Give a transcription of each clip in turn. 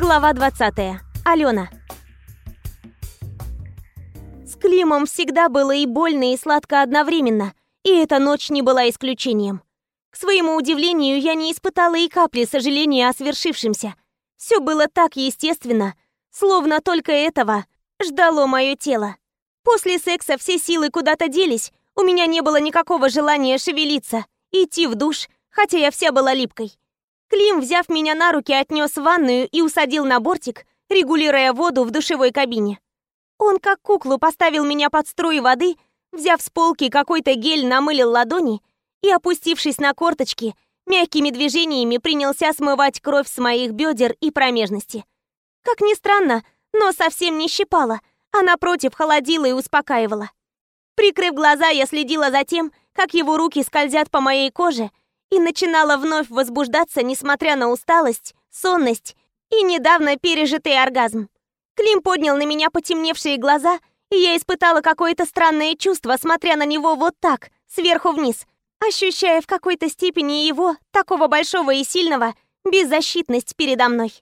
Глава 20. Алена. С Климом всегда было и больно, и сладко одновременно, и эта ночь не была исключением. К своему удивлению, я не испытала и капли сожаления о свершившемся. Все было так естественно, словно только этого ждало мое тело. После секса все силы куда-то делись, у меня не было никакого желания шевелиться, идти в душ, хотя я вся была липкой. Клим, взяв меня на руки, отнес в ванную и усадил на бортик, регулируя воду в душевой кабине. Он как куклу поставил меня под струи воды, взяв с полки какой-то гель, намылил ладони и, опустившись на корточки, мягкими движениями принялся смывать кровь с моих бедер и промежности. Как ни странно, но совсем не щипала, а напротив холодила и успокаивала. Прикрыв глаза, я следила за тем, как его руки скользят по моей коже, и начинала вновь возбуждаться, несмотря на усталость, сонность и недавно пережитый оргазм. Клим поднял на меня потемневшие глаза, и я испытала какое-то странное чувство, смотря на него вот так, сверху вниз, ощущая в какой-то степени его, такого большого и сильного, беззащитность передо мной.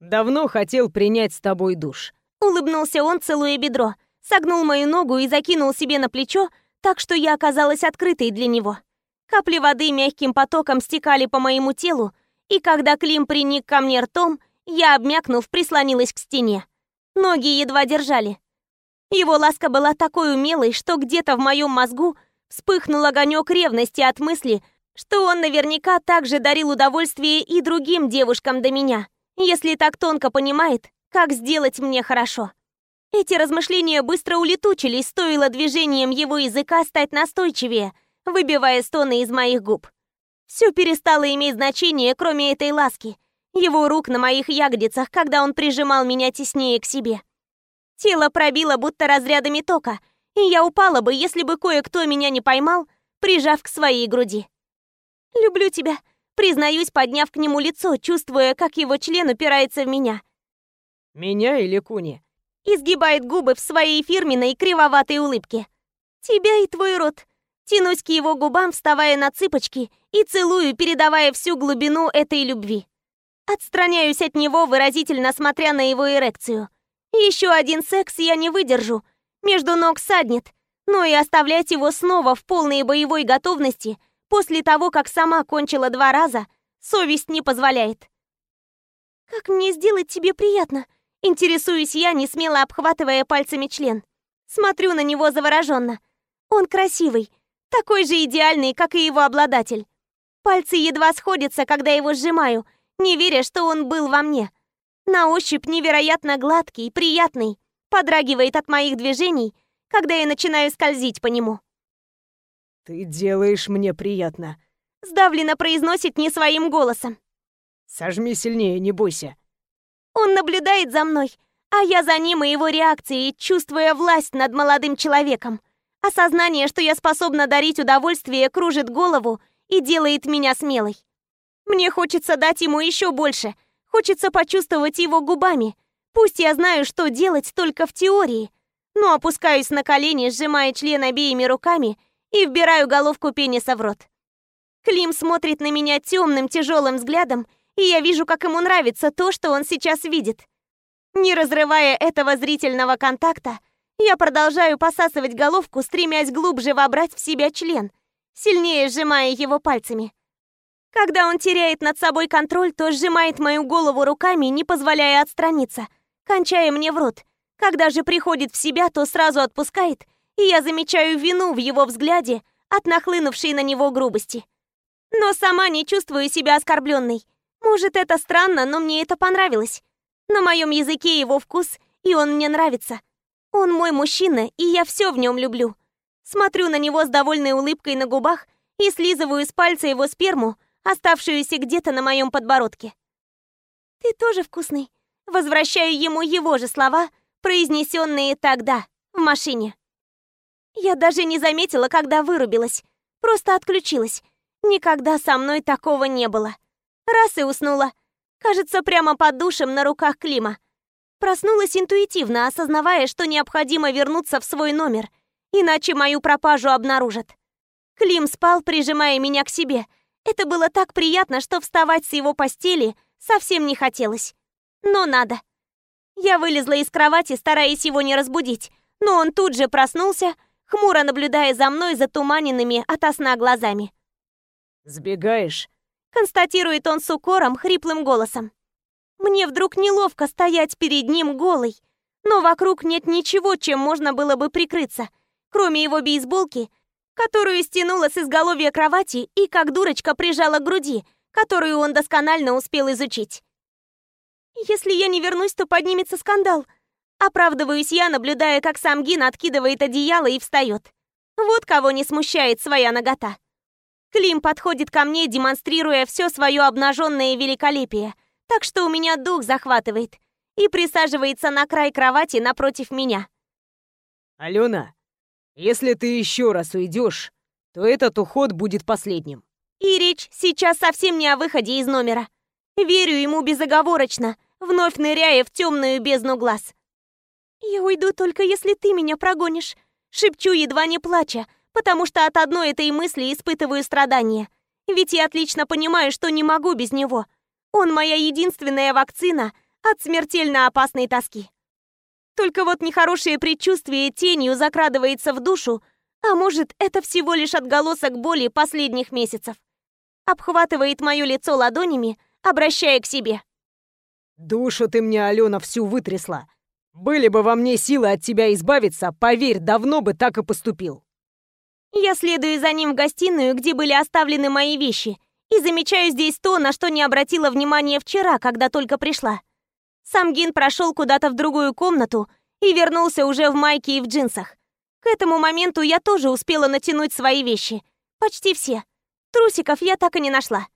«Давно хотел принять с тобой душ», — улыбнулся он, целуя бедро, согнул мою ногу и закинул себе на плечо, так что я оказалась открытой для него. Капли воды мягким потоком стекали по моему телу, и когда Клим приник ко мне ртом, я, обмякнув, прислонилась к стене. Ноги едва держали. Его ласка была такой умелой, что где-то в моем мозгу вспыхнул огонек ревности от мысли, что он наверняка также дарил удовольствие и другим девушкам до меня, если так тонко понимает, как сделать мне хорошо. Эти размышления быстро улетучились, стоило движением его языка стать настойчивее, выбивая стоны из моих губ. Все перестало иметь значение, кроме этой ласки, его рук на моих ягодицах, когда он прижимал меня теснее к себе. Тело пробило будто разрядами тока, и я упала бы, если бы кое-кто меня не поймал, прижав к своей груди. «Люблю тебя», признаюсь, подняв к нему лицо, чувствуя, как его член упирается в меня. «Меня или Куни?» Изгибает губы в своей фирменной кривоватой улыбке. «Тебя и твой рот», Тянусь к его губам, вставая на цыпочки и целую, передавая всю глубину этой любви. Отстраняюсь от него, выразительно смотря на его эрекцию. Еще один секс я не выдержу. Между ног саднет. Но и оставлять его снова в полной боевой готовности после того, как сама кончила два раза, совесть не позволяет. «Как мне сделать тебе приятно?» Интересуюсь я, не смело обхватывая пальцами член. Смотрю на него завороженно. Он красивый, такой же идеальный, как и его обладатель. Пальцы едва сходятся, когда его сжимаю, не веря, что он был во мне. На ощупь невероятно гладкий, приятный, подрагивает от моих движений, когда я начинаю скользить по нему. «Ты делаешь мне приятно», — сдавленно произносит не своим голосом. «Сожми сильнее, не бойся». Он наблюдает за мной, а я за ним и его реакцией, чувствуя власть над молодым человеком. Осознание, что я способна дарить удовольствие, кружит голову и делает меня смелой. Мне хочется дать ему еще больше. Хочется почувствовать его губами. Пусть я знаю, что делать только в теории. Но опускаюсь на колени, сжимая член обеими руками и вбираю головку пениса в рот. Клим смотрит на меня темным, тяжелым взглядом, и я вижу, как ему нравится то, что он сейчас видит. Не разрывая этого зрительного контакта, я продолжаю посасывать головку, стремясь глубже вобрать в себя член, сильнее сжимая его пальцами. Когда он теряет над собой контроль, то сжимает мою голову руками, не позволяя отстраниться, кончая мне в рот. Когда же приходит в себя, то сразу отпускает, и я замечаю вину в его взгляде от нахлынувшей на него грубости. Но сама не чувствую себя оскорбленной. Может, это странно, но мне это понравилось. На моем языке его вкус, и он мне нравится. Он мой мужчина, и я все в нем люблю. Смотрю на него с довольной улыбкой на губах и слизываю с пальца его сперму, оставшуюся где-то на моем подбородке. «Ты тоже вкусный». Возвращаю ему его же слова, произнесенные тогда, в машине. Я даже не заметила, когда вырубилась. Просто отключилась. Никогда со мной такого не было. Раз и уснула. Кажется, прямо под душем на руках Клима. Проснулась интуитивно, осознавая, что необходимо вернуться в свой номер, иначе мою пропажу обнаружат. Клим спал, прижимая меня к себе. Это было так приятно, что вставать с его постели совсем не хотелось. Но надо. Я вылезла из кровати, стараясь его не разбудить, но он тут же проснулся, хмуро наблюдая за мной затуманенными от сна глазами. «Сбегаешь?» — констатирует он с укором, хриплым голосом. Мне вдруг неловко стоять перед ним голой, но вокруг нет ничего, чем можно было бы прикрыться, кроме его бейсболки, которую стянула с изголовья кровати и как дурочка прижала к груди, которую он досконально успел изучить. Если я не вернусь, то поднимется скандал. Оправдываюсь я, наблюдая, как сам Гин откидывает одеяло и встает. Вот кого не смущает своя нагота. Клим подходит ко мне, демонстрируя все свое обнаженное великолепие, так что у меня дух захватывает, и присаживается на край кровати напротив меня. «Алена, если ты еще раз уйдешь, то этот уход будет последним». И речь сейчас совсем не о выходе из номера. Верю ему безоговорочно, вновь ныряя в темную бездну глаз. «Я уйду только если ты меня прогонишь», — шепчу, едва не плача, потому что от одной этой мысли испытываю страдания. Ведь я отлично понимаю, что не могу без него. Он моя единственная вакцина от смертельно опасной тоски. Только вот нехорошее предчувствие тенью закрадывается в душу, а может, это всего лишь отголосок боли последних месяцев. Обхватывает мое лицо ладонями, обращая к себе. «Душу ты мне, Алена, всю вытрясла. Были бы во мне силы от тебя избавиться, поверь, давно бы так и поступил». Я следую за ним в гостиную, где были оставлены мои вещи, и замечаю здесь то, на что не обратила внимания вчера, когда только пришла. Сам Гин прошел куда-то в другую комнату и вернулся уже в майке и в джинсах. К этому моменту я тоже успела натянуть свои вещи. Почти все. Трусиков я так и не нашла.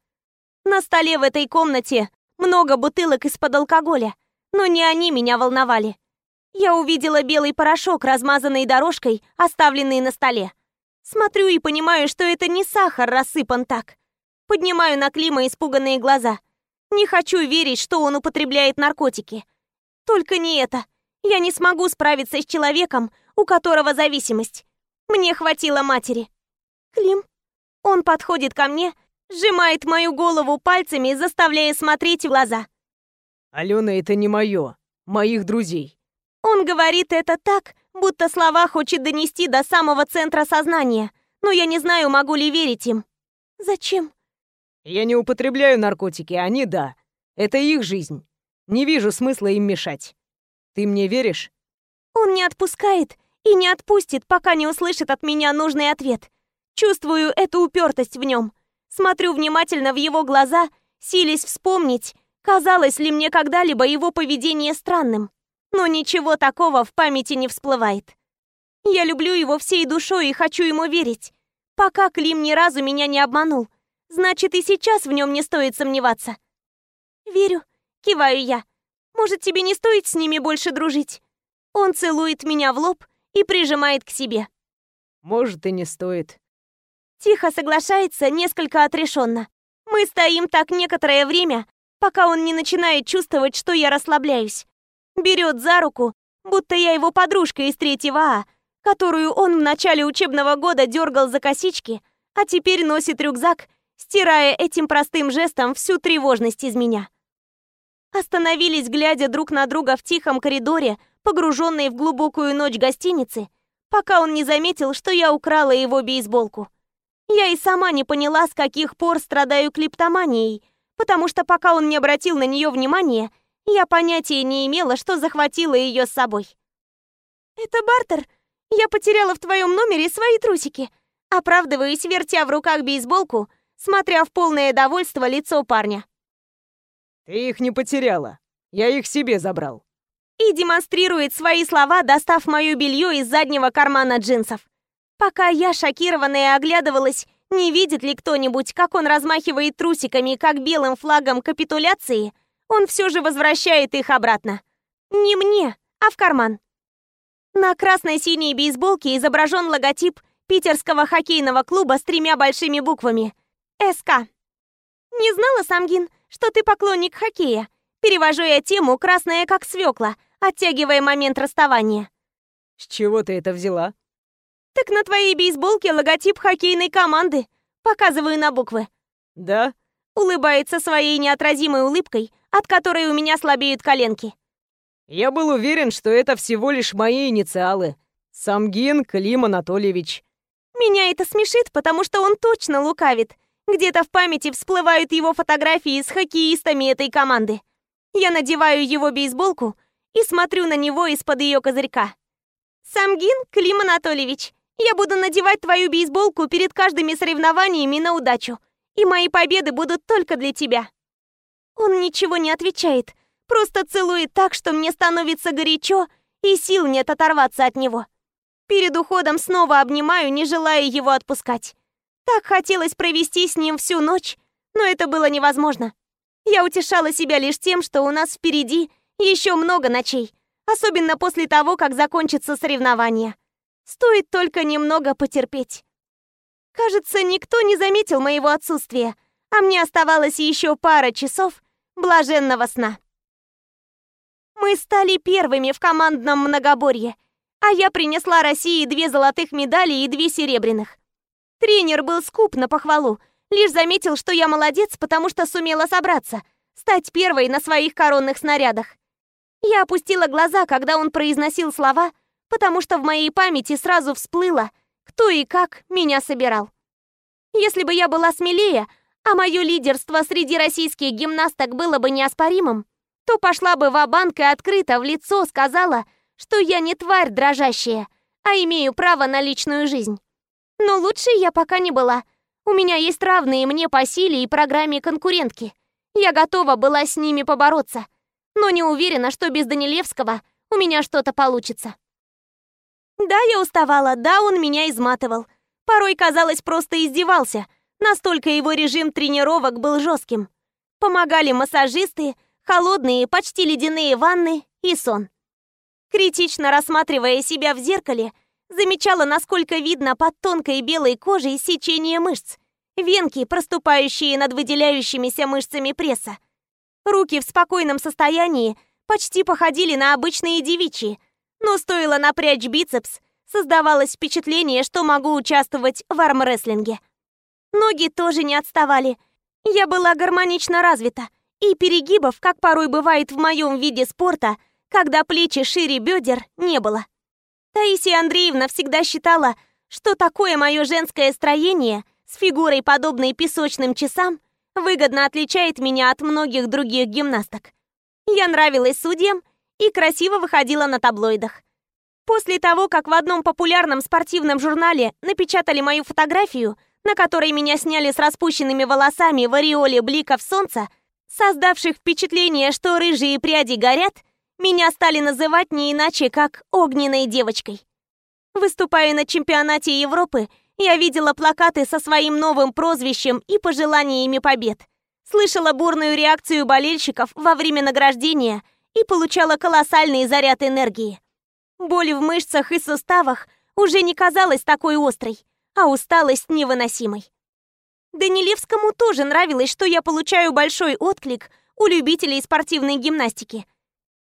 На столе в этой комнате много бутылок из-под алкоголя, но не они меня волновали. Я увидела белый порошок, размазанный дорожкой, оставленный на столе. Смотрю и понимаю, что это не сахар рассыпан так. Поднимаю на Клима испуганные глаза. Не хочу верить, что он употребляет наркотики. Только не это. Я не смогу справиться с человеком, у которого зависимость. Мне хватило матери. Клим. Он подходит ко мне, Сжимает мою голову пальцами, заставляя смотреть в глаза. «Алена, это не мое. Моих друзей». Он говорит это так, будто слова хочет донести до самого центра сознания. Но я не знаю, могу ли верить им. Зачем? Я не употребляю наркотики, они да. Это их жизнь. Не вижу смысла им мешать. Ты мне веришь? Он не отпускает и не отпустит, пока не услышит от меня нужный ответ. Чувствую эту упертость в нем. Смотрю внимательно в его глаза, силясь вспомнить, казалось ли мне когда-либо его поведение странным. Но ничего такого в памяти не всплывает. Я люблю его всей душой и хочу ему верить. Пока Клим ни разу меня не обманул, значит и сейчас в нем не стоит сомневаться. «Верю», — киваю я. «Может, тебе не стоит с ними больше дружить?» Он целует меня в лоб и прижимает к себе. «Может, и не стоит», Тихо соглашается, несколько отрешенно. Мы стоим так некоторое время, пока он не начинает чувствовать, что я расслабляюсь. Берет за руку, будто я его подружка из третьего А, которую он в начале учебного года дергал за косички, а теперь носит рюкзак, стирая этим простым жестом всю тревожность из меня. Остановились, глядя друг на друга в тихом коридоре, погруженной в глубокую ночь гостиницы, пока он не заметил, что я украла его бейсболку. Я и сама не поняла, с каких пор страдаю клептоманией, потому что пока он не обратил на нее внимания, я понятия не имела, что захватила ее с собой. «Это бартер. Я потеряла в твоем номере свои трусики», оправдываясь, вертя в руках бейсболку, смотря в полное довольство лицо парня. «Ты их не потеряла. Я их себе забрал». И демонстрирует свои слова, достав мое белье из заднего кармана джинсов. Пока я, шокированная, оглядывалась, не видит ли кто-нибудь, как он размахивает трусиками, как белым флагом капитуляции, он все же возвращает их обратно. Не мне, а в карман. На красной-синей бейсболке изображен логотип питерского хоккейного клуба с тремя большими буквами. СК. Не знала, Самгин, что ты поклонник хоккея. Перевожу я тему «красная как свекла», оттягивая момент расставания. С чего ты это взяла? «Так на твоей бейсболке логотип хоккейной команды. Показываю на буквы». «Да? Улыбается своей неотразимой улыбкой, от которой у меня слабеют коленки. Я был уверен, что это всего лишь мои инициалы. Самгин Клим Анатольевич. Меня это смешит, потому что он точно лукавит. Где-то в памяти всплывают его фотографии с хоккеистами этой команды. Я надеваю его бейсболку и смотрю на него из-под ее козырька. «Самгин Клим Анатольевич, я буду надевать твою бейсболку перед каждыми соревнованиями на удачу, и мои победы будут только для тебя». Он ничего не отвечает, просто целует так, что мне становится горячо, и сил нет оторваться от него. Перед уходом снова обнимаю, не желая его отпускать. Так хотелось провести с ним всю ночь, но это было невозможно. Я утешала себя лишь тем, что у нас впереди еще много ночей, особенно после того, как закончится соревнование. Стоит только немного потерпеть. Кажется, никто не заметил моего отсутствия, а мне оставалось еще пара часов блаженного сна. Мы стали первыми в командном многоборье, а я принесла России две золотых медали и две серебряных. Тренер был скуп на похвалу, лишь заметил, что я молодец, потому что сумела собраться, стать первой на своих коронных снарядах. Я опустила глаза, когда он произносил слова, потому что в моей памяти сразу всплыло, кто и как меня собирал. Если бы я была смелее, а мое лидерство среди российских гимнасток было бы неоспоримым, то пошла бы в банк и открыто в лицо сказала, что я не тварь дрожащая, а имею право на личную жизнь. Но лучше я пока не была. У меня есть равные мне по силе и программе конкурентки. Я готова была с ними побороться. Но не уверена, что без Данилевского у меня что-то получится. Да, я уставала, да, он меня изматывал. Порой, казалось, просто издевался. Настолько его режим тренировок был жестким. Помогали массажисты, холодные, почти ледяные ванны и сон. Критично рассматривая себя в зеркале, Замечала, насколько видно под тонкой белой кожей сечение мышц, венки, проступающие над выделяющимися мышцами пресса. Руки в спокойном состоянии почти походили на обычные девичьи, но стоило напрячь бицепс, создавалось впечатление, что могу участвовать в армрестлинге. Ноги тоже не отставали. Я была гармонично развита, и перегибов, как порой бывает в моем виде спорта, когда плечи шире бедер, не было. Таисия Андреевна всегда считала, что такое мое женское строение с фигурой, подобной песочным часам, выгодно отличает меня от многих других гимнасток. Я нравилась судьям и красиво выходила на таблоидах. После того, как в одном популярном спортивном журнале напечатали мою фотографию, на которой меня сняли с распущенными волосами в ореоле бликов солнца, создавших впечатление, что рыжие пряди горят, меня стали называть не иначе, как «огненной девочкой». Выступая на чемпионате Европы, я видела плакаты со своим новым прозвищем и пожеланиями побед. Слышала бурную реакцию болельщиков во время награждения и получала колоссальный заряд энергии. Боль в мышцах и суставах уже не казалась такой острой, а усталость невыносимой. Данилевскому тоже нравилось, что я получаю большой отклик у любителей спортивной гимнастики –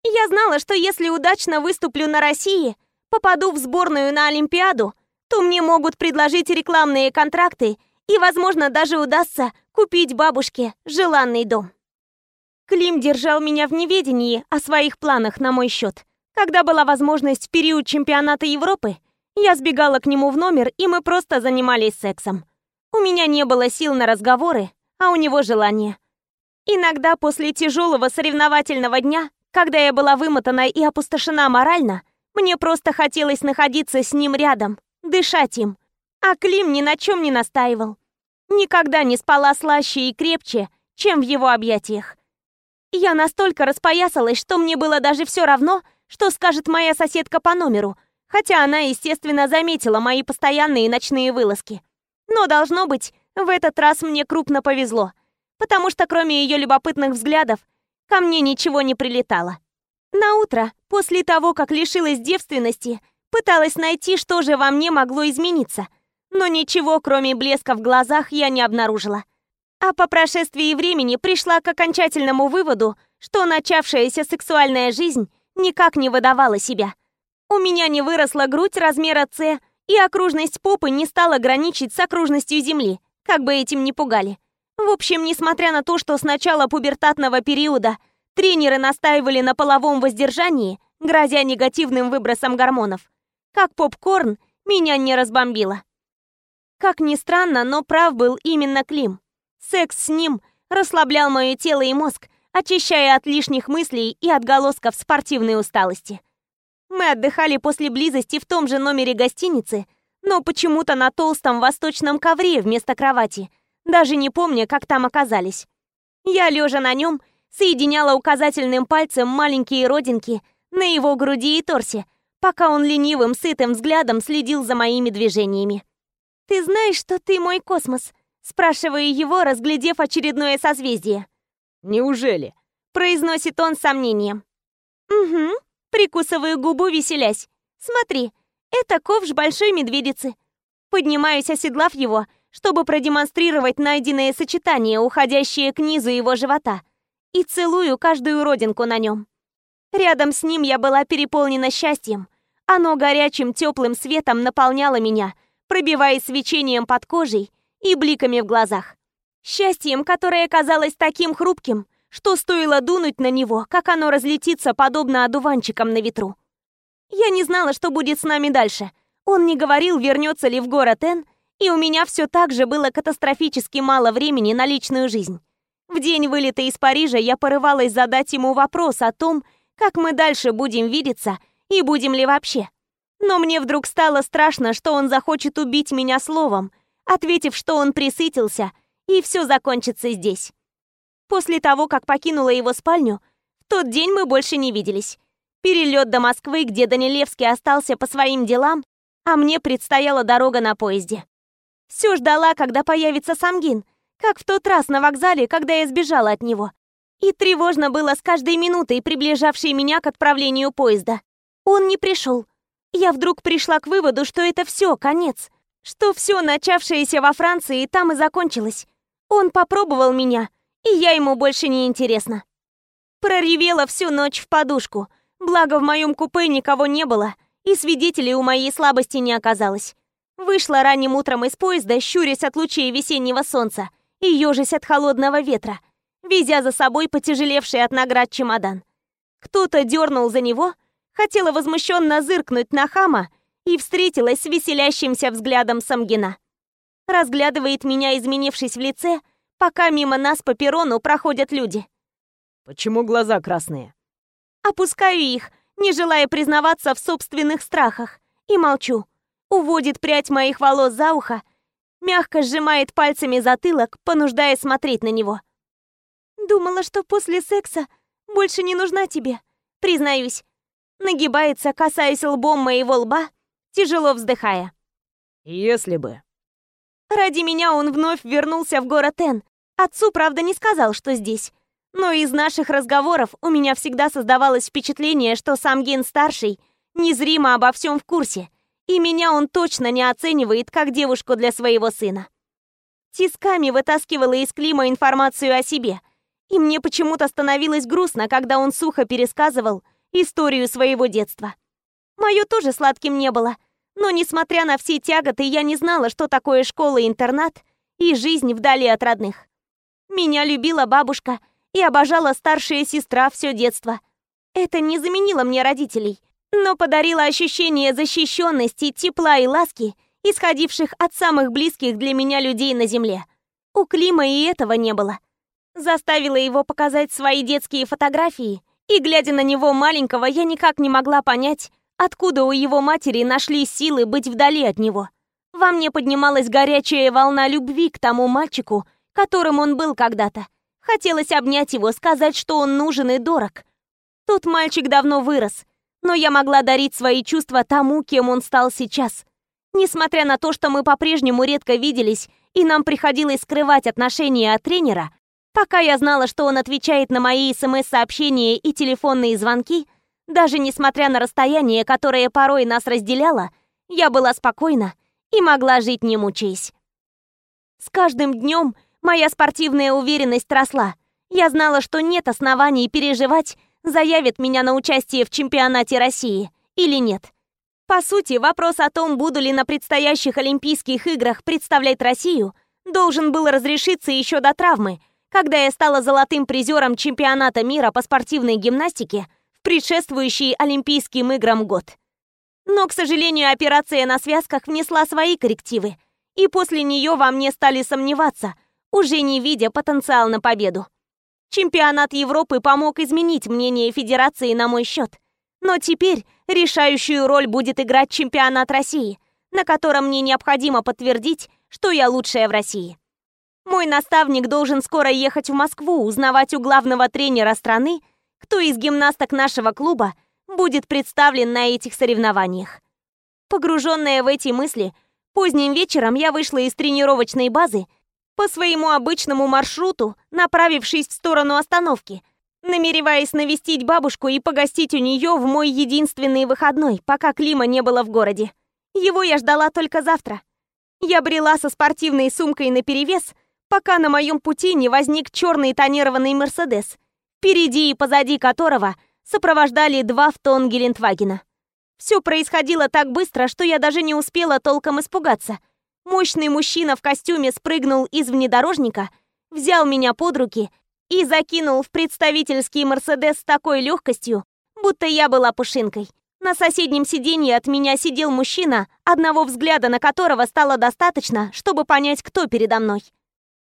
я знала, что если удачно выступлю на России, попаду в сборную на Олимпиаду, то мне могут предложить рекламные контракты и, возможно, даже удастся купить бабушке желанный дом. Клим держал меня в неведении о своих планах на мой счет. Когда была возможность в период чемпионата Европы, я сбегала к нему в номер, и мы просто занимались сексом. У меня не было сил на разговоры, а у него желание. Иногда после тяжелого соревновательного дня когда я была вымотана и опустошена морально, мне просто хотелось находиться с ним рядом, дышать им. А Клим ни на чем не настаивал. Никогда не спала слаще и крепче, чем в его объятиях. Я настолько распоясалась, что мне было даже все равно, что скажет моя соседка по номеру, хотя она, естественно, заметила мои постоянные ночные вылазки. Но, должно быть, в этот раз мне крупно повезло, потому что кроме ее любопытных взглядов, ко мне ничего не прилетало. На утро, после того, как лишилась девственности, пыталась найти, что же во мне могло измениться, но ничего, кроме блеска в глазах, я не обнаружила. А по прошествии времени пришла к окончательному выводу, что начавшаяся сексуальная жизнь никак не выдавала себя. У меня не выросла грудь размера С, и окружность попы не стала граничить с окружностью Земли, как бы этим ни пугали. В общем, несмотря на то, что с начала пубертатного периода тренеры настаивали на половом воздержании, грозя негативным выбросом гормонов, как попкорн меня не разбомбило. Как ни странно, но прав был именно Клим. Секс с ним расслаблял мое тело и мозг, очищая от лишних мыслей и отголосков спортивной усталости. Мы отдыхали после близости в том же номере гостиницы, но почему-то на толстом восточном ковре вместо кровати, даже не помня, как там оказались. Я, лежа на нем, соединяла указательным пальцем маленькие родинки на его груди и торсе, пока он ленивым, сытым взглядом следил за моими движениями. «Ты знаешь, что ты мой космос?» Спрашиваю его, разглядев очередное созвездие. «Неужели?» Произносит он с сомнением. «Угу». Прикусываю губу, веселясь. «Смотри, это ковш большой медведицы». Поднимаюсь, оседлав его, чтобы продемонстрировать найденное сочетание, уходящее к низу его живота, и целую каждую родинку на нем. Рядом с ним я была переполнена счастьем. Оно горячим теплым светом наполняло меня — пробиваясь свечением под кожей и бликами в глазах. Счастьем, которое казалось таким хрупким, что стоило дунуть на него, как оно разлетится подобно одуванчикам на ветру. Я не знала, что будет с нами дальше. Он не говорил, вернется ли в город Н, и у меня все так же было катастрофически мало времени на личную жизнь. В день вылета из Парижа я порывалась задать ему вопрос о том, как мы дальше будем видеться и будем ли вообще. Но мне вдруг стало страшно, что он захочет убить меня словом, ответив, что он присытился, и все закончится здесь. После того, как покинула его спальню, в тот день мы больше не виделись. Перелет до Москвы, где Данилевский остался по своим делам, а мне предстояла дорога на поезде. Все ждала, когда появится Самгин, как в тот раз на вокзале, когда я сбежала от него. И тревожно было с каждой минутой, приближавшей меня к отправлению поезда. Он не пришел я вдруг пришла к выводу, что это все, конец. Что все, начавшееся во Франции, там и закончилось. Он попробовал меня, и я ему больше не интересна. Проревела всю ночь в подушку. Благо, в моем купе никого не было, и свидетелей у моей слабости не оказалось. Вышла ранним утром из поезда, щурясь от лучей весеннего солнца и ежась от холодного ветра, везя за собой потяжелевший от наград чемодан. Кто-то дернул за него — Хотела возмущенно зыркнуть на хама и встретилась с веселящимся взглядом Самгина. Разглядывает меня, изменившись в лице, пока мимо нас по перрону проходят люди. «Почему глаза красные?» Опускаю их, не желая признаваться в собственных страхах, и молчу. Уводит прядь моих волос за ухо, мягко сжимает пальцами затылок, понуждая смотреть на него. «Думала, что после секса больше не нужна тебе», признаюсь, нагибается, касаясь лбом моего лба, тяжело вздыхая. «Если бы...» Ради меня он вновь вернулся в город Н. Отцу, правда, не сказал, что здесь. Но из наших разговоров у меня всегда создавалось впечатление, что сам Ген-старший незримо обо всем в курсе, и меня он точно не оценивает как девушку для своего сына. Тисками вытаскивала из Клима информацию о себе, и мне почему-то становилось грустно, когда он сухо пересказывал, историю своего детства. Мое тоже сладким не было, но, несмотря на все тяготы, я не знала, что такое школа-интернат и жизнь вдали от родных. Меня любила бабушка и обожала старшая сестра все детство. Это не заменило мне родителей, но подарило ощущение защищенности, тепла и ласки, исходивших от самых близких для меня людей на земле. У Клима и этого не было. Заставила его показать свои детские фотографии, и, глядя на него маленького, я никак не могла понять, откуда у его матери нашли силы быть вдали от него. Во мне поднималась горячая волна любви к тому мальчику, которым он был когда-то. Хотелось обнять его, сказать, что он нужен и дорог. Тот мальчик давно вырос, но я могла дарить свои чувства тому, кем он стал сейчас. Несмотря на то, что мы по-прежнему редко виделись, и нам приходилось скрывать отношения от тренера, Пока я знала, что он отвечает на мои СМС-сообщения и телефонные звонки, даже несмотря на расстояние, которое порой нас разделяло, я была спокойна и могла жить не мучаясь. С каждым днем моя спортивная уверенность росла. Я знала, что нет оснований переживать, заявит меня на участие в чемпионате России или нет. По сути, вопрос о том, буду ли на предстоящих Олимпийских играх представлять Россию, должен был разрешиться еще до травмы, когда я стала золотым призером чемпионата мира по спортивной гимнастике в предшествующий Олимпийским играм год. Но, к сожалению, операция на связках внесла свои коррективы, и после нее во мне стали сомневаться, уже не видя потенциал на победу. Чемпионат Европы помог изменить мнение Федерации на мой счет, но теперь решающую роль будет играть чемпионат России, на котором мне необходимо подтвердить, что я лучшая в России. Мой наставник должен скоро ехать в Москву, узнавать у главного тренера страны, кто из гимнасток нашего клуба будет представлен на этих соревнованиях. Погруженная в эти мысли, поздним вечером я вышла из тренировочной базы по своему обычному маршруту, направившись в сторону остановки, намереваясь навестить бабушку и погостить у нее в мой единственный выходной, пока Клима не было в городе. Его я ждала только завтра. Я брела со спортивной сумкой наперевес, пока на моем пути не возник черный тонированный Мерседес, впереди и позади которого сопровождали два в тон Гелендвагена. Все происходило так быстро, что я даже не успела толком испугаться. Мощный мужчина в костюме спрыгнул из внедорожника, взял меня под руки и закинул в представительский Мерседес с такой легкостью, будто я была пушинкой. На соседнем сиденье от меня сидел мужчина, одного взгляда на которого стало достаточно, чтобы понять, кто передо мной.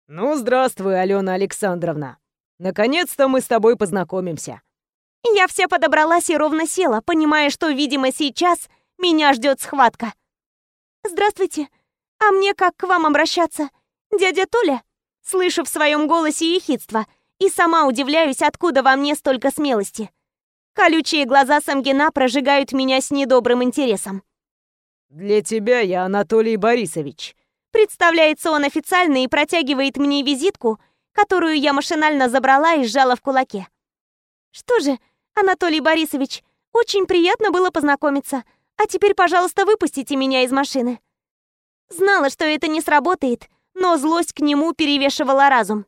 «Ну, здравствуй, Алена Александровна. Наконец-то мы с тобой познакомимся». Я вся подобралась и ровно села, понимая, что, видимо, сейчас меня ждет схватка. «Здравствуйте. А мне как к вам обращаться? Дядя Толя?» Слышу в своем голосе ехидство и сама удивляюсь, откуда во мне столько смелости. Колючие глаза Самгина прожигают меня с недобрым интересом. «Для тебя я Анатолий Борисович». Представляется он официально и протягивает мне визитку, которую я машинально забрала и сжала в кулаке. «Что же, Анатолий Борисович, очень приятно было познакомиться. А теперь, пожалуйста, выпустите меня из машины». Знала, что это не сработает, но злость к нему перевешивала разум.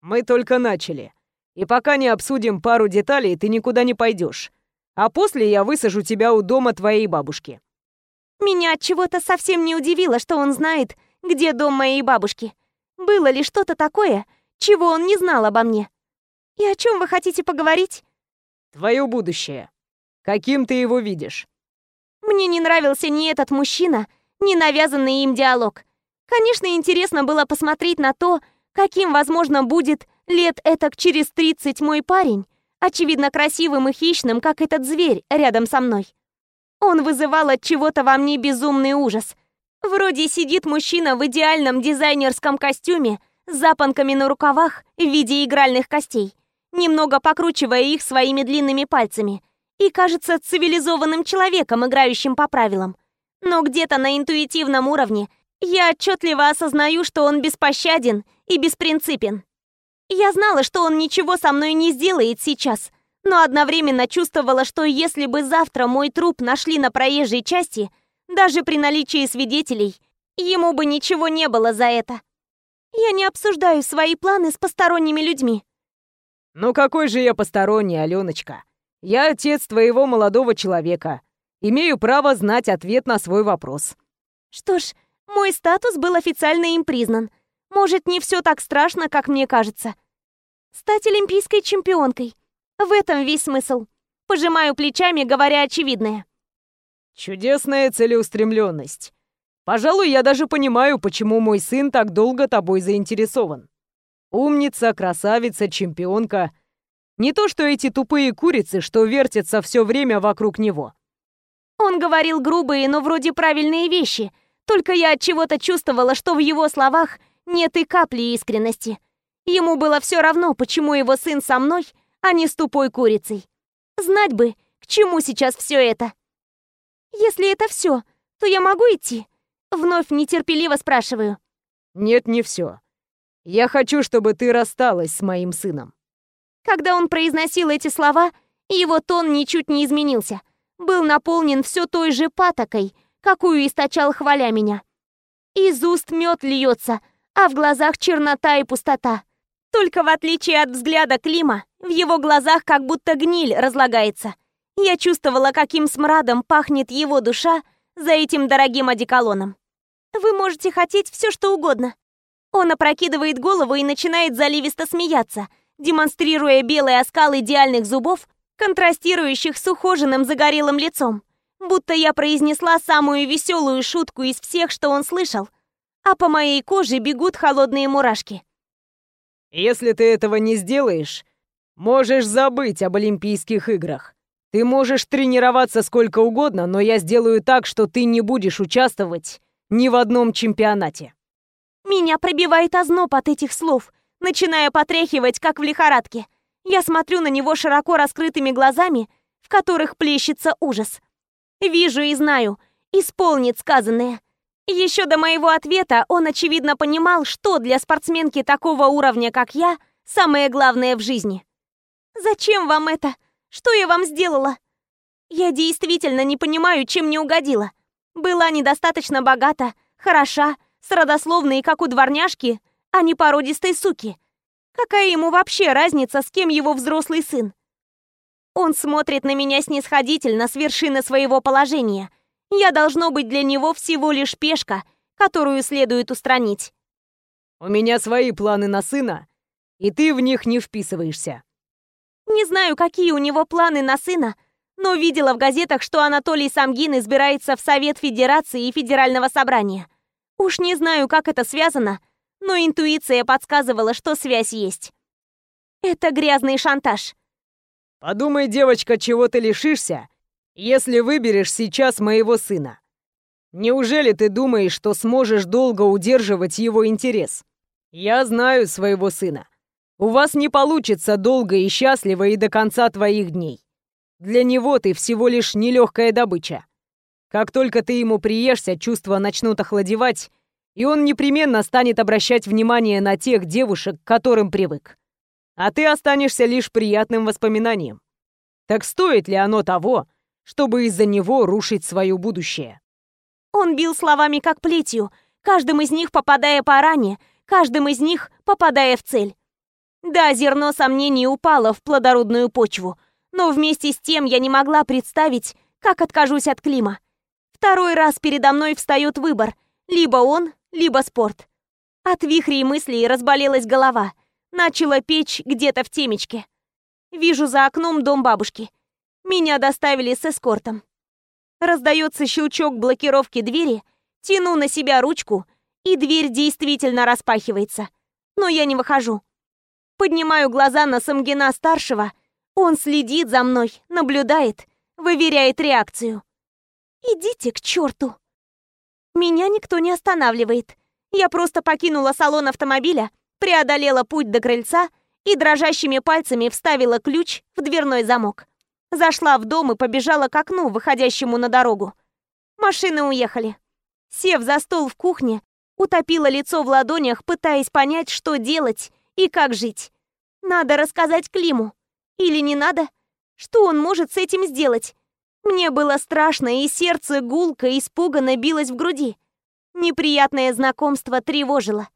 «Мы только начали. И пока не обсудим пару деталей, ты никуда не пойдешь. А после я высажу тебя у дома твоей бабушки». Меня от чего-то совсем не удивило, что он знает, где дом моей бабушки. Было ли что-то такое, чего он не знал обо мне? И о чем вы хотите поговорить? Твое будущее. Каким ты его видишь? Мне не нравился ни этот мужчина, ни навязанный им диалог. Конечно, интересно было посмотреть на то, каким, возможно, будет Лет этак через 30 мой парень, очевидно красивым и хищным, как этот зверь рядом со мной. Он вызывал от чего-то во мне безумный ужас. Вроде сидит мужчина в идеальном дизайнерском костюме с запонками на рукавах в виде игральных костей, немного покручивая их своими длинными пальцами, и кажется цивилизованным человеком, играющим по правилам. Но где-то на интуитивном уровне я отчетливо осознаю, что он беспощаден и беспринципен. Я знала, что он ничего со мной не сделает сейчас, но одновременно чувствовала, что если бы завтра мой труп нашли на проезжей части, даже при наличии свидетелей, ему бы ничего не было за это. Я не обсуждаю свои планы с посторонними людьми. Ну какой же я посторонний, Аленочка? Я отец твоего молодого человека. Имею право знать ответ на свой вопрос. Что ж, мой статус был официально им признан. Может, не все так страшно, как мне кажется. Стать олимпийской чемпионкой. В этом весь смысл. Пожимаю плечами, говоря очевидное. Чудесная целеустремленность. Пожалуй, я даже понимаю, почему мой сын так долго тобой заинтересован. Умница, красавица, чемпионка. Не то, что эти тупые курицы, что вертятся все время вокруг него. Он говорил грубые, но вроде правильные вещи. Только я от чего-то чувствовала, что в его словах нет и капли искренности. Ему было все равно, почему его сын со мной, а не с тупой курицей. Знать бы, к чему сейчас все это. Если это все, то я могу идти? Вновь нетерпеливо спрашиваю. Нет, не все. Я хочу, чтобы ты рассталась с моим сыном. Когда он произносил эти слова, его тон ничуть не изменился. Был наполнен все той же патокой, какую источал хваля меня. Из уст мед льется, а в глазах чернота и пустота. Только в отличие от взгляда Клима, в его глазах как будто гниль разлагается. Я чувствовала, каким смрадом пахнет его душа за этим дорогим одеколоном. Вы можете хотеть все, что угодно. Он опрокидывает голову и начинает заливисто смеяться, демонстрируя белый оскал идеальных зубов, контрастирующих с ухоженным загорелым лицом. Будто я произнесла самую веселую шутку из всех, что он слышал, а по моей коже бегут холодные мурашки. «Если ты этого не сделаешь, можешь забыть об Олимпийских играх. Ты можешь тренироваться сколько угодно, но я сделаю так, что ты не будешь участвовать ни в одном чемпионате». Меня пробивает озноб от этих слов, начиная потряхивать, как в лихорадке. Я смотрю на него широко раскрытыми глазами, в которых плещется ужас. Вижу и знаю, исполнит сказанное. Еще до моего ответа он, очевидно, понимал, что для спортсменки такого уровня, как я, самое главное в жизни. «Зачем вам это? Что я вам сделала?» Я действительно не понимаю, чем не угодила. Была недостаточно богата, хороша, с родословной, как у дворняжки, а не породистой суки. Какая ему вообще разница, с кем его взрослый сын? Он смотрит на меня снисходительно с вершины своего положения. Я должно быть для него всего лишь пешка, которую следует устранить. «У меня свои планы на сына, и ты в них не вписываешься». Не знаю, какие у него планы на сына, но видела в газетах, что Анатолий Самгин избирается в Совет Федерации и Федерального собрания. Уж не знаю, как это связано, но интуиция подсказывала, что связь есть. Это грязный шантаж. Подумай, девочка, чего ты лишишься, если выберешь сейчас моего сына. Неужели ты думаешь, что сможешь долго удерживать его интерес? Я знаю своего сына. У вас не получится долго и счастливо и до конца твоих дней. Для него ты всего лишь нелегкая добыча. Как только ты ему приешься, чувства начнут охладевать, и он непременно станет обращать внимание на тех девушек, к которым привык а ты останешься лишь приятным воспоминанием. Так стоит ли оно того, чтобы из-за него рушить свое будущее? Он бил словами как плетью, каждым из них попадая по ране, каждым из них попадая в цель. Да, зерно сомнений упало в плодородную почву, но вместе с тем я не могла представить, как откажусь от Клима. Второй раз передо мной встает выбор — либо он, либо спорт. От вихрей мыслей разболелась голова — Начала печь где-то в темечке. Вижу за окном дом бабушки. Меня доставили с эскортом. Раздается щелчок блокировки двери, тяну на себя ручку, и дверь действительно распахивается. Но я не выхожу. Поднимаю глаза на Самгина-старшего. Он следит за мной, наблюдает, выверяет реакцию. «Идите к черту!» Меня никто не останавливает. Я просто покинула салон автомобиля, преодолела путь до крыльца и дрожащими пальцами вставила ключ в дверной замок. Зашла в дом и побежала к окну, выходящему на дорогу. Машины уехали. Сев за стол в кухне, утопила лицо в ладонях, пытаясь понять, что делать и как жить. Надо рассказать Климу. Или не надо? Что он может с этим сделать? Мне было страшно, и сердце гулко, испуганно билось в груди. Неприятное знакомство тревожило.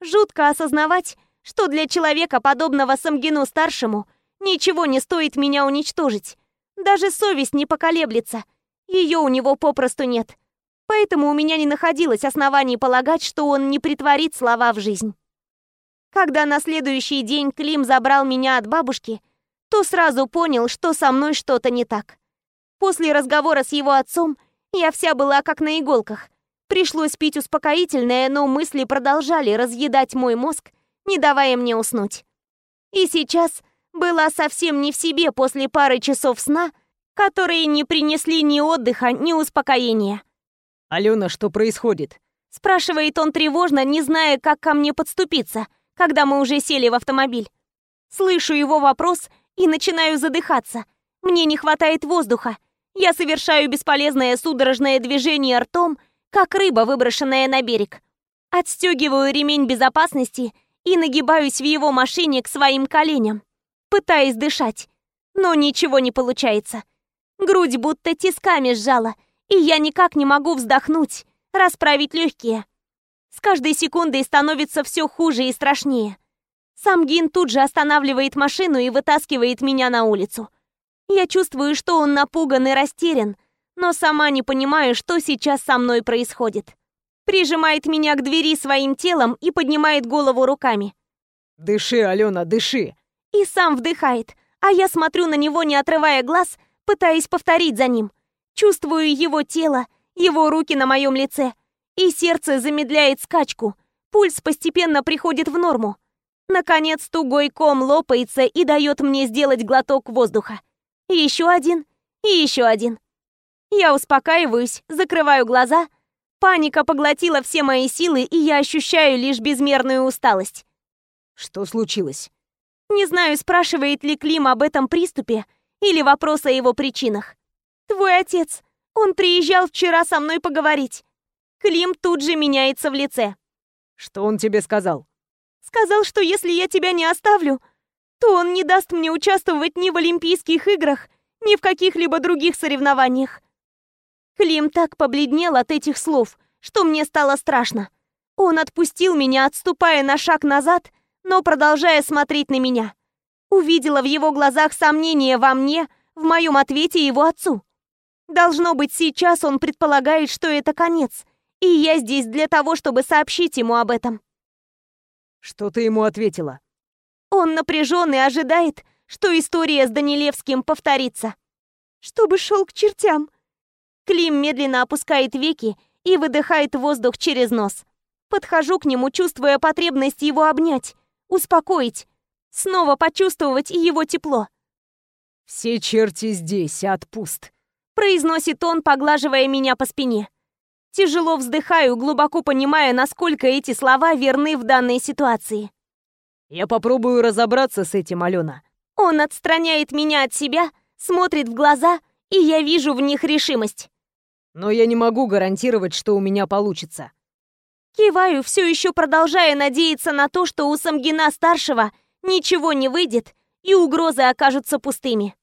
Жутко осознавать, что для человека, подобного Самгину-старшему, ничего не стоит меня уничтожить. Даже совесть не поколеблется. Ее у него попросту нет. Поэтому у меня не находилось оснований полагать, что он не притворит слова в жизнь. Когда на следующий день Клим забрал меня от бабушки, то сразу понял, что со мной что-то не так. После разговора с его отцом я вся была как на иголках. Пришлось пить успокоительное, но мысли продолжали разъедать мой мозг, не давая мне уснуть. И сейчас была совсем не в себе после пары часов сна, которые не принесли ни отдыха, ни успокоения. «Алена, что происходит?» Спрашивает он тревожно, не зная, как ко мне подступиться, когда мы уже сели в автомобиль. Слышу его вопрос и начинаю задыхаться. Мне не хватает воздуха. Я совершаю бесполезное судорожное движение ртом — как рыба, выброшенная на берег. Отстегиваю ремень безопасности и нагибаюсь в его машине к своим коленям, пытаясь дышать. Но ничего не получается. Грудь будто тисками сжала, и я никак не могу вздохнуть, расправить легкие. С каждой секундой становится все хуже и страшнее. Сам Гин тут же останавливает машину и вытаскивает меня на улицу. Я чувствую, что он напуган и растерян, но сама не понимаю, что сейчас со мной происходит. Прижимает меня к двери своим телом и поднимает голову руками. «Дыши, Алена, дыши!» И сам вдыхает, а я смотрю на него, не отрывая глаз, пытаясь повторить за ним. Чувствую его тело, его руки на моем лице. И сердце замедляет скачку. Пульс постепенно приходит в норму. Наконец тугой ком лопается и дает мне сделать глоток воздуха. Еще один и еще один. Я успокаиваюсь, закрываю глаза. Паника поглотила все мои силы, и я ощущаю лишь безмерную усталость. Что случилось? Не знаю, спрашивает ли Клим об этом приступе или вопрос о его причинах. Твой отец, он приезжал вчера со мной поговорить. Клим тут же меняется в лице. Что он тебе сказал? Сказал, что если я тебя не оставлю, то он не даст мне участвовать ни в Олимпийских играх, ни в каких-либо других соревнованиях. Клим так побледнел от этих слов, что мне стало страшно. Он отпустил меня, отступая на шаг назад, но продолжая смотреть на меня. Увидела в его глазах сомнение во мне, в моем ответе его отцу. Должно быть, сейчас он предполагает, что это конец, и я здесь для того, чтобы сообщить ему об этом. Что ты ему ответила? Он напряжен и ожидает, что история с Данилевским повторится. Чтобы шел к чертям. Клим медленно опускает веки и выдыхает воздух через нос. Подхожу к нему, чувствуя потребность его обнять, успокоить, снова почувствовать его тепло. «Все черти здесь, отпуст», — произносит он, поглаживая меня по спине. Тяжело вздыхаю, глубоко понимая, насколько эти слова верны в данной ситуации. «Я попробую разобраться с этим, Алена». Он отстраняет меня от себя, смотрит в глаза, и я вижу в них решимость. «Но я не могу гарантировать, что у меня получится». Киваю, все еще продолжая надеяться на то, что у Самгина-старшего ничего не выйдет, и угрозы окажутся пустыми.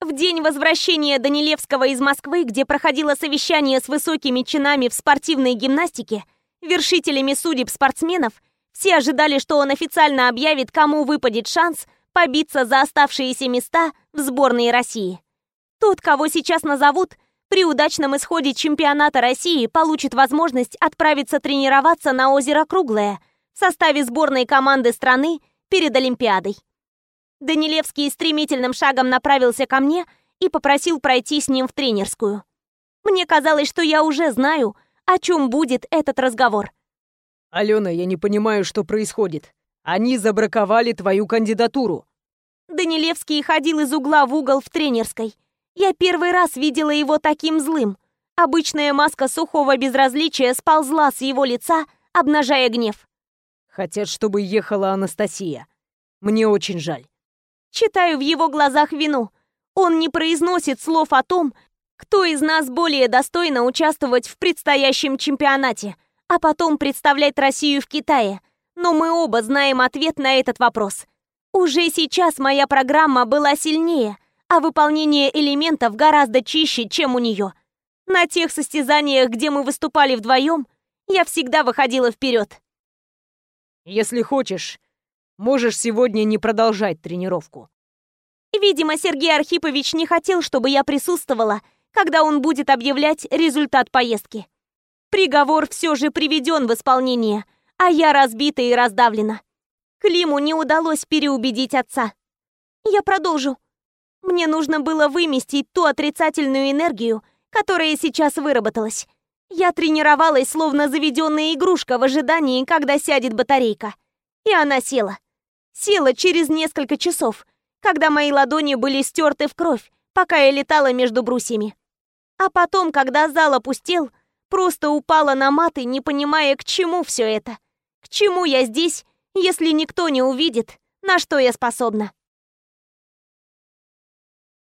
В день возвращения Данилевского из Москвы, где проходило совещание с высокими чинами в спортивной гимнастике, вершителями судеб спортсменов, все ожидали, что он официально объявит, кому выпадет шанс побиться за оставшиеся места в сборной России. Тот, кого сейчас назовут, при удачном исходе чемпионата России получит возможность отправиться тренироваться на озеро Круглое в составе сборной команды страны перед Олимпиадой. Данилевский стремительным шагом направился ко мне и попросил пройти с ним в тренерскую. Мне казалось, что я уже знаю, о чем будет этот разговор. «Алена, я не понимаю, что происходит. Они забраковали твою кандидатуру». Данилевский ходил из угла в угол в тренерской. Я первый раз видела его таким злым. Обычная маска сухого безразличия сползла с его лица, обнажая гнев. «Хотят, чтобы ехала Анастасия. Мне очень жаль». Читаю в его глазах вину. Он не произносит слов о том, кто из нас более достойно участвовать в предстоящем чемпионате, а потом представлять Россию в Китае. Но мы оба знаем ответ на этот вопрос. Уже сейчас моя программа была сильнее, а выполнение элементов гораздо чище, чем у нее. На тех состязаниях, где мы выступали вдвоем, я всегда выходила вперед. Если хочешь, можешь сегодня не продолжать тренировку. Видимо, Сергей Архипович не хотел, чтобы я присутствовала, когда он будет объявлять результат поездки. Приговор все же приведен в исполнение, а я разбита и раздавлена. Климу не удалось переубедить отца. Я продолжу. Мне нужно было выместить ту отрицательную энергию, которая сейчас выработалась. Я тренировалась, словно заведенная игрушка в ожидании, когда сядет батарейка. И она села. Села через несколько часов, когда мои ладони были стерты в кровь, пока я летала между брусьями. А потом, когда зал опустел, просто упала на маты, не понимая, к чему все это. К чему я здесь, если никто не увидит, на что я способна.